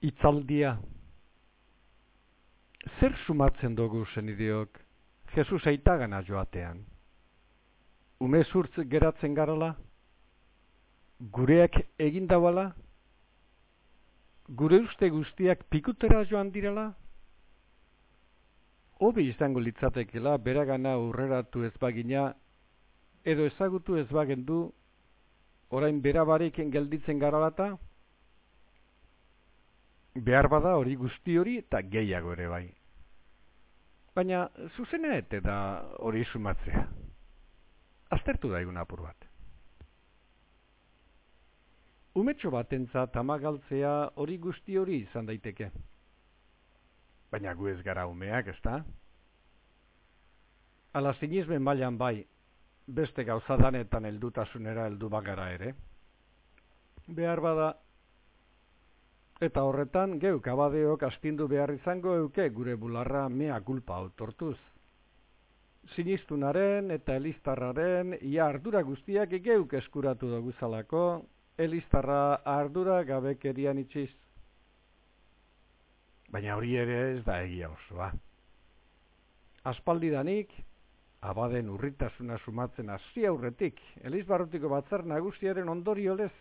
Itzaldia. Zer sumatzen dugu zenideok, Jesus aitagana joatean? Ume zurtz geratzen garala? Gureak egindabala? Gure uste guztiak pikutera joan direla? Hobi izango litzatekela beragana urreratu ez bagina, edo ezagutu ez bagendu, orain berabarik gelditzen garalata? Behar bada hori guzti hori eta gehiago ere bai. Baina zuzena eta da hori sumatzea. Aztertu da egun apur bat. Umetxo batentza tamagaltzea hori guzti hori izan daiteke. Baina gu ez gara umeak, ez da? Ala zinizmen mailan bai, beste gauzadanetan heldutasunera heldu bagara ere. Behar bada Eta horretan, geuk abadeok astindu behar izango euke gure bularra mea kulpa autortuz. Sinistunaren eta elistarraren ia ardura guztiak geuk eskuratu dugu zalako, elistarra ardura gabekerian itxiz. Baina hori ere ez da egia osoa. Aspaldidanik, abaden urritasuna sumatzen hasi aurretik, elizbarrutiko batzar nagusiaren ondorio lez,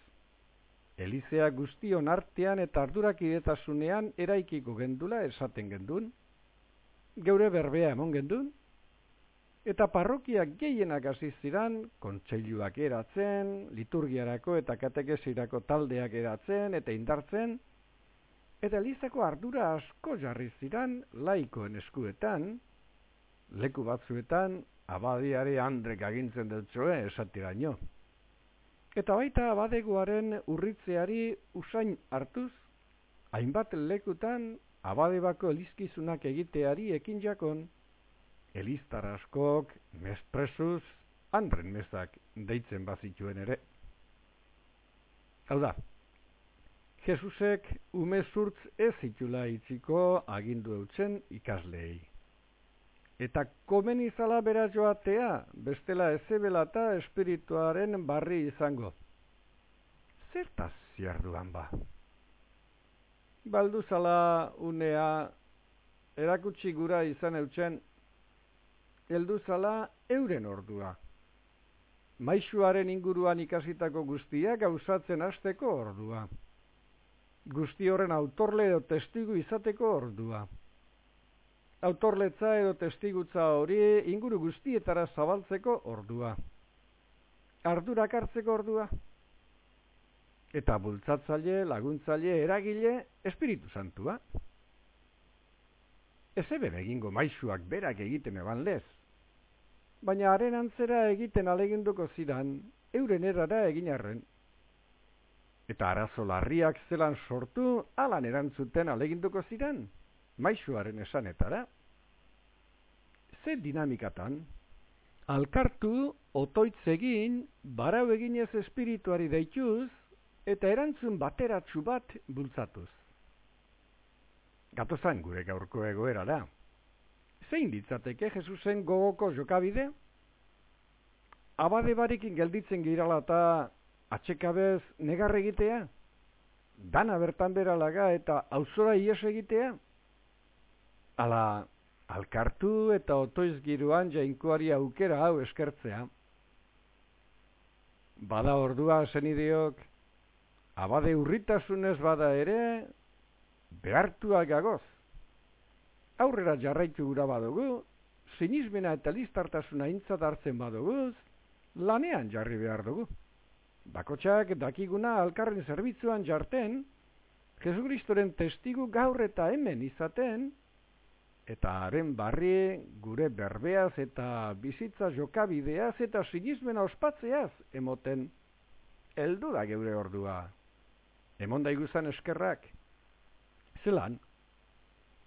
Elizea guztion artean eta ardurakidetasunean eraikiko gendula esaten gendun, geure berbea emon gendun, eta parrokiak gehienak hasi ziran, kontseiluak eratzen, liturgiarako eta katekesirako taldeak eratzen eta indartzen, eta elizako ardura asko jarri ziran laikoen eskuetan, leku batzuetan, abadiare handrek agintzen dut zoe esatiraino. Eta baita abadegoaren urritzeari usain hartuz, hainbat lekutan abadebako elizkizunak egiteari ekin jakon, eliztar askok, mespresuz, handren mesak deitzen bazituen ere. Hau da, Jesusek umezurtz ez zitula itziko agindu eutzen ikasleei. Eta komen izala bera joatea, bestela ezebelata espirituaren barri izango. Zertaz ziarduan ba? Baldu zala unea erakutsi gura izan eutzen, heldu zala euren ordua. Maixuaren inguruan ikasitako guztiak gauzatzen hasteko ordua. Guzti horren autorle edo testigu izateko ordua autorletza edo testigutza hori inguru guztietara zabaltzeko ordua. Ardurak hartzeko ordua. Eta bultzatzaile, laguntzaile, eragile, espiritu santua. Ez eben egingo maisuak berak egiten eban lez. Baina haren antzera egiten aleginduko zidan, euren erara egin arren. Eta arazo larriak zelan sortu, alan erantzuten aleginduko zidan maixuaren esanetara. Ze dinamikatan, alkartu, otoitz egin, barau eginez espirituari deituz, eta erantzun bateratsu bat bultzatuz. Gatozan gure gaurko egoerara. Zein ditzateke Jesusen gogoko jokabide? Abade barikin gelditzen girala eta atxekabez negarregitea? Dana bertan beralaga eta auzora ies egitea? Ala, alkartu eta otoiz giruan jainkoari aukera hau eskertzea. Bada ordua zenideok, abade urritasunez bada ere, behartuak gagoz. Aurrera jarraitu gura badugu, sinizmena eta listartasuna intzat hartzen baduguz, lanean jarri behar dugu. Bakotxak dakiguna alkarren zerbitzuan jarten, Jesukristoren testigu gaur eta hemen izaten, eta haren barri gure berbeaz eta bizitza jokabideaz eta sinismena ospatzeaz emoten heldu da geure ordua. Emon da iguzan eskerrak. Zelan,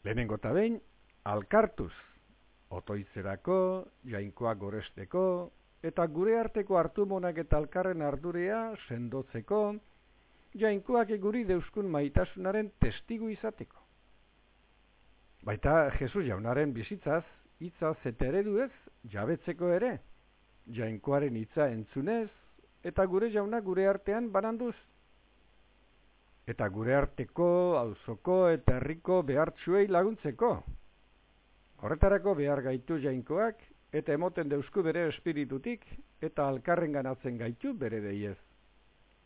lehenengo eta behin, alkartuz, otoitzerako, jainkoa goresteko, eta gure arteko hartu monak eta alkarren ardurea sendotzeko, jainkoak guri deuskun maitasunaren testigu izateko. Baita Jesus jaunaren bizitzaz, hitzaz eta ereduez, jabetzeko ere, jainkoaren hitza entzunez, eta gure jauna gure artean bananduz. eta gure arteko, auzoko eta herriko behartsuei laguntzeko. Horretarako behar gaitu jainkoak eta emoten deusku bere espiritutik eta alkarren ganatzen gaitu bere deiez.